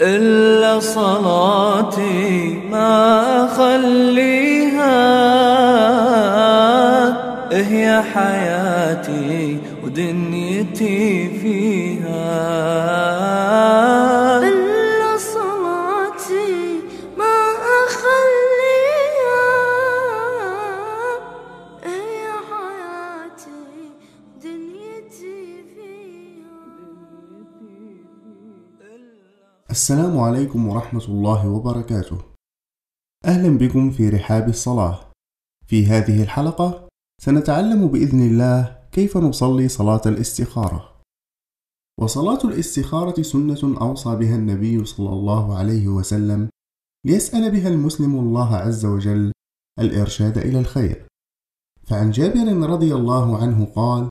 إلا صلاتي ما أخليها. هي حياتي ودنيتي فيها. السلام عليكم ورحمة الله وبركاته. أهلا بكم في رحاب الصلاة. في هذه الحلقة سنتعلم بإذن الله كيف نصلي صلاة الاستخارة. وصلاة الاستخارة سنة أوصى بها النبي صلى الله عليه وسلم ليسأل بها المسلم الله عز وجل الإرشاد إلى الخير. فعن جابر رضي الله عنه قال: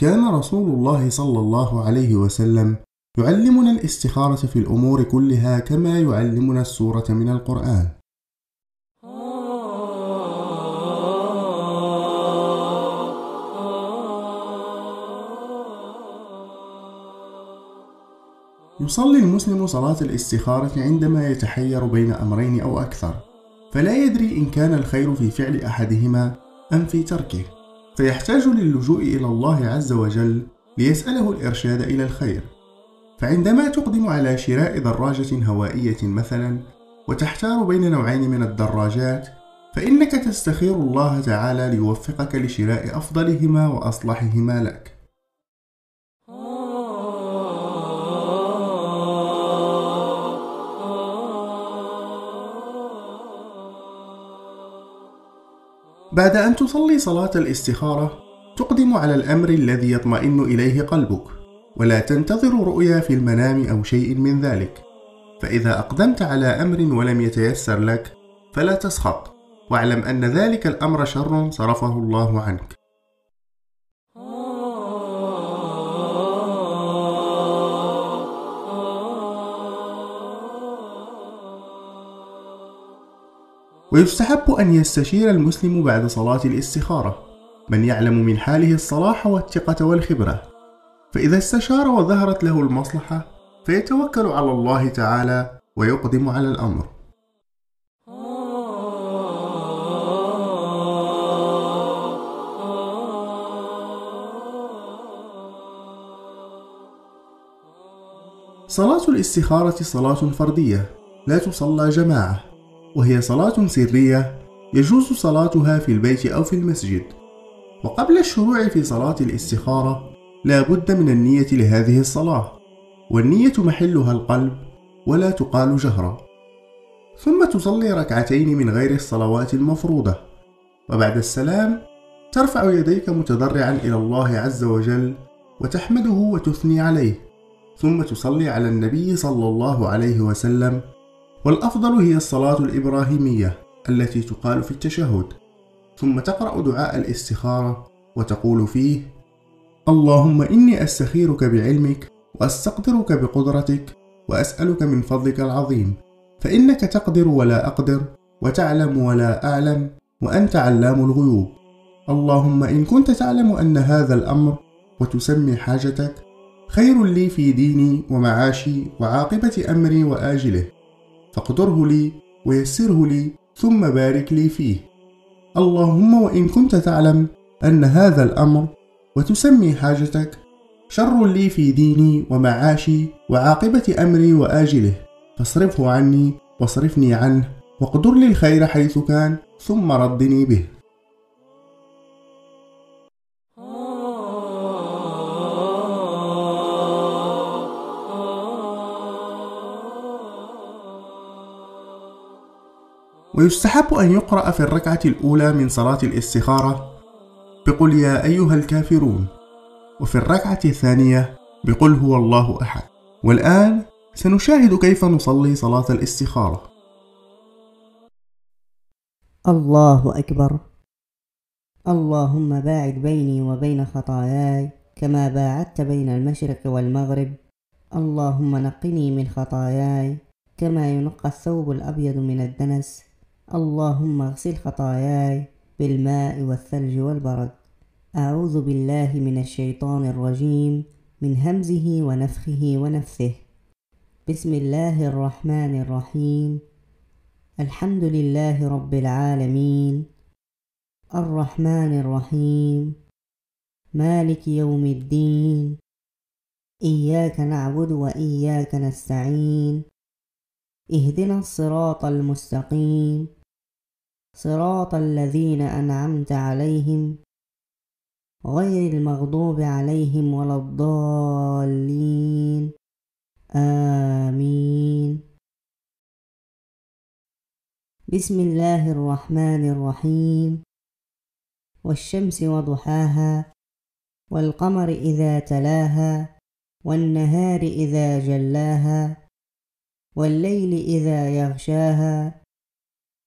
كان رسول الله صلى الله عليه وسلم يعلمنا الاستخارة في الأمور كلها كما يعلمنا السورة من القرآن. يصلي المسلم صلاة الاستخارة عندما يتحير بين أمرين أو أكثر، فلا يدري إن كان الخير في فعل أحدهما أم في تركه، فيحتاج للجوء إلى الله عز وجل ليسأله الإرشاد إلى الخير. فعندما تقدم على شراء دراجة هوائية مثلا وتحتار بين نوعين من الدراجات فإنك تستخير الله تعالى ليوفقك لشراء أفضلهما وأصلحهما لك. بعد أن تصلي صلاة الاستخارة تقدم على الأمر الذي يطمئن إليه قلبك. ولا تنتظر رؤيا في المنام أو شيء من ذلك. فإذا أقدمت على أمر ولم يتيسر لك فلا تسخط. واعلم أن ذلك الأمر شر صرفه الله عنك. ويستحب أن يستشير المسلم بعد صلاة الاستخارة. من يعلم من حاله الصلاح والثقة والخبرة. فإذا استشار وظهرت له المصلحة فيتوكل على الله تعالى ويقدم على الأمر. صلاة الاستخارة صلاة فردية لا تصلى جماعة وهي صلاة سرية يجوز صلاتها في البيت أو في المسجد. وقبل الشروع في صلاة الاستخارة لا بد من النية لهذه الصلاة والنية محلها القلب ولا تقال جهرا. ثم تصلي ركعتين من غير الصلوات المفروضة. وبعد السلام ترفع يديك متضرعا إلى الله عز وجل وتحمده وتثني عليه. ثم تصلي على النبي صلى الله عليه وسلم. والأفضل هي الصلاة الإبراهيمية التي تقال في التشهد. ثم تقرأ دعاء الاستخارة وتقول فيه اللهم إني أستخيرك بعلمك وأستقدرك بقدرتك وأسألك من فضلك العظيم. فإنك تقدر ولا أقدر وتعلم ولا أعلم وأنت علام الغيوب. اللهم إن كنت تعلم أن هذا الأمر وتسمي حاجتك خير لي في ديني ومعاشي وعاقبة أمري وآجله. فاقدره لي ويسره لي ثم بارك لي فيه. اللهم وإن كنت تعلم أن هذا الأمر وتسمي حاجتك. شر لي في ديني ومعاشي وعاقبة أمري وآجله. فاصرفه عني واصرفني عنه واقدر لي الخير حيث كان ثم ردني به. ويستحب أن يقرأ في الركعة الأولى من صلاة الاستخارة. بقل يا أيها الكافرون. وفي الركعة الثانية بقل هو الله أحد. والآن سنشاهد كيف نصلي صلاة الاستخارة. الله أكبر. اللهم باعد بيني وبين خطاياي كما باعدت بين المشرق والمغرب. اللهم نقني من خطاياي كما ينقى الثوب الأبيض من الدنس. اللهم اغسل خطاياي بالماء والثلج والبرد. أعوذ بالله من الشيطان الرجيم من همزه ونفخه ونفثه. بسم الله الرحمن الرحيم. الحمد لله رب العالمين. الرحمن الرحيم. مالك يوم الدين. إياك نعبد وإياك نستعين. اهدنا الصراط المستقيم. صراط الذين أنعمت عليهم غير المغضوب عليهم ولا الضالين. آمين. بسم الله الرحمن الرحيم. والشمس وضحاها والقمر إذا تلاها والنهار إذا جلاها والليل إذا يغشاها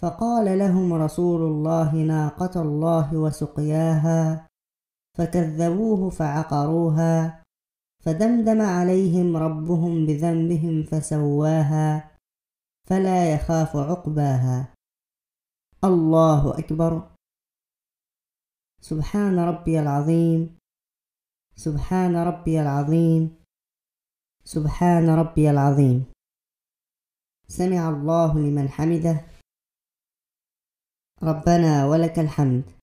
فقال لهم رسول الله ناقة الله وسقياها فكذبوه فعقروها فدمدم عليهم ربهم بذنبهم فسواها فلا يخاف عقباها. الله أكبر. سبحان ربي العظيم. سبحان ربي العظيم. سبحان ربي العظيم. سمع الله لمن حمده. ربنا ولك الحمد.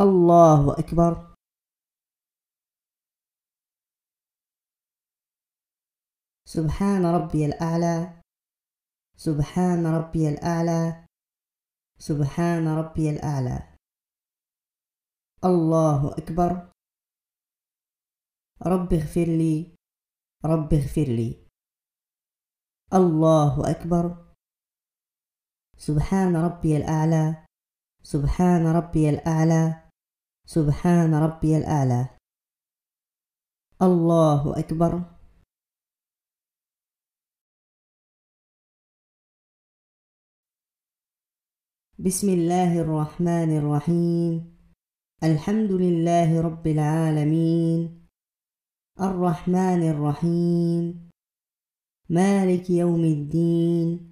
الله أكبر. سبحان ربي الأعلى. سبحان ربي الأعلى. سبحان ربي الأعلى. الله أكبر. رب اغفر لي. رب اغفر لي. الله أكبر. سبحان ربي الأعلى. سبحان ربي الأعلى. سبحان ربي الأعلى. الله أكبر. بسم الله الرحمن الرحيم. الحمد لله رب العالمين. الرحمن الرحيم. مالك يوم الدين.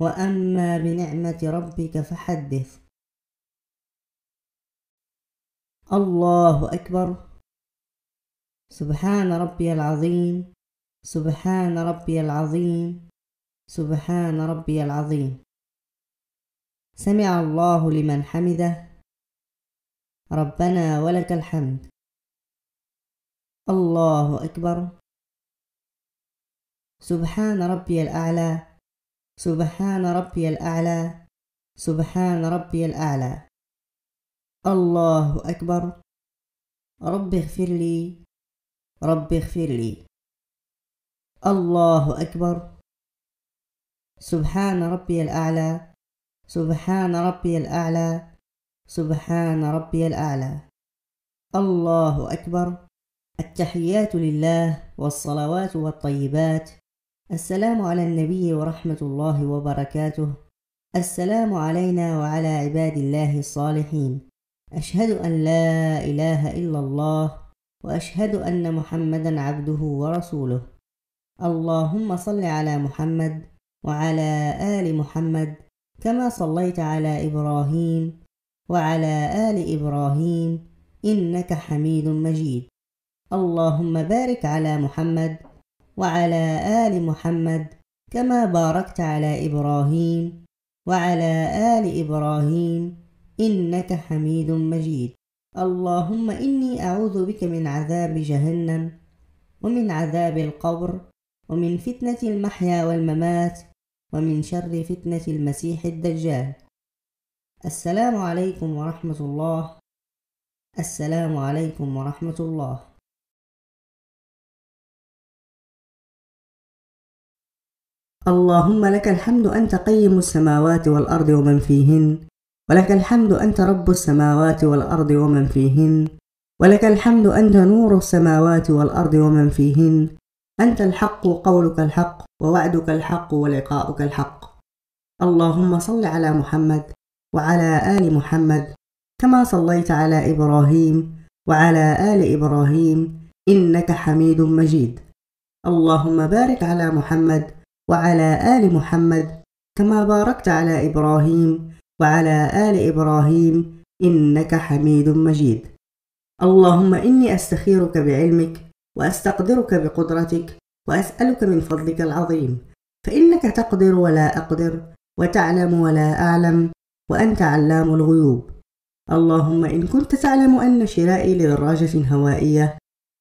وأما بنعمة ربك فحدث. الله أكبر. سبحان ربي العظيم. سبحان ربي العظيم. سبحان ربي العظيم. سمع الله لمن حمده. ربنا ولك الحمد. الله أكبر. سبحان ربي الأعلى. سبحان ربي الأعلى. سبحان ربي الأعلى. الله أكبر. رب اغفر لي. رب اغفر لي. الله أكبر. سبحان ربي الأعلى. سبحان ربي الأعلى. سبحان ربي الأعلى. الله أكبر. التحيات لله والصلوات والطيبات. السلام على النبي ورحمة الله وبركاته. السلام علينا وعلى عباد الله الصالحين. أشهد أن لا إله إلا الله وأشهد أن محمدا عبده ورسوله. اللهم صل على محمد وعلى آل محمد كما صليت على إبراهيم وعلى آل إبراهيم إنك حميد مجيد. اللهم بارك على محمد وعلى آل محمد كما باركت على إبراهيم وعلى آل إبراهيم إنك حميد مجيد. اللهم إني أعوذ بك من عذاب جهنم ومن عذاب القبر ومن فتنة المحيا والممات ومن شر فتنة المسيح الدجال. السلام عليكم ورحمة الله. السلام عليكم ورحمة الله. اللهم لك الحمد أنت قيم السماوات والأرض ومن فيهن. ولك الحمد أنت رب السماوات والأرض ومن فيهن. ولك الحمد أنت نور السماوات والأرض ومن فيهن. أنت الحق قولك الحق ووعدك الحق ولقاؤك الحق. اللهم صل على محمد وعلى آل محمد كما صليت على إبراهيم وعلى آل إبراهيم إنك حميد مجيد. اللهم بارك على محمد وعلى آل محمد كما باركت على إبراهيم وعلى آل إبراهيم إنك حميد مجيد. اللهم إني أستخيرك بعلمك وأستقدرك بقدرتك وأسألك من فضلك العظيم. فإنك تقدر ولا أقدر وتعلم ولا أعلم وأنت علام الغيوب. اللهم إن كنت تعلم أن شرائي لدراجة هوائية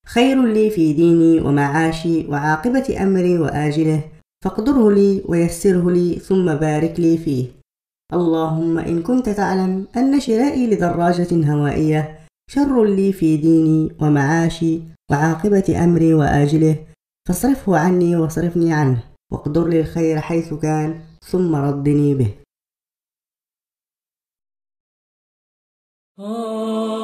خير لي في ديني ومعاشي وعاقبة أمري وآجله فاقدره لي ويسره لي ثم بارك لي فيه. اللهم إن كنت تعلم أن شرائي لدراجة هوائية شر لي في ديني ومعاشي وعاقبة أمري وآجله فاصرفه عني واصرفني عنه واقدر لي الخير حيث كان ثم ردني به. آه.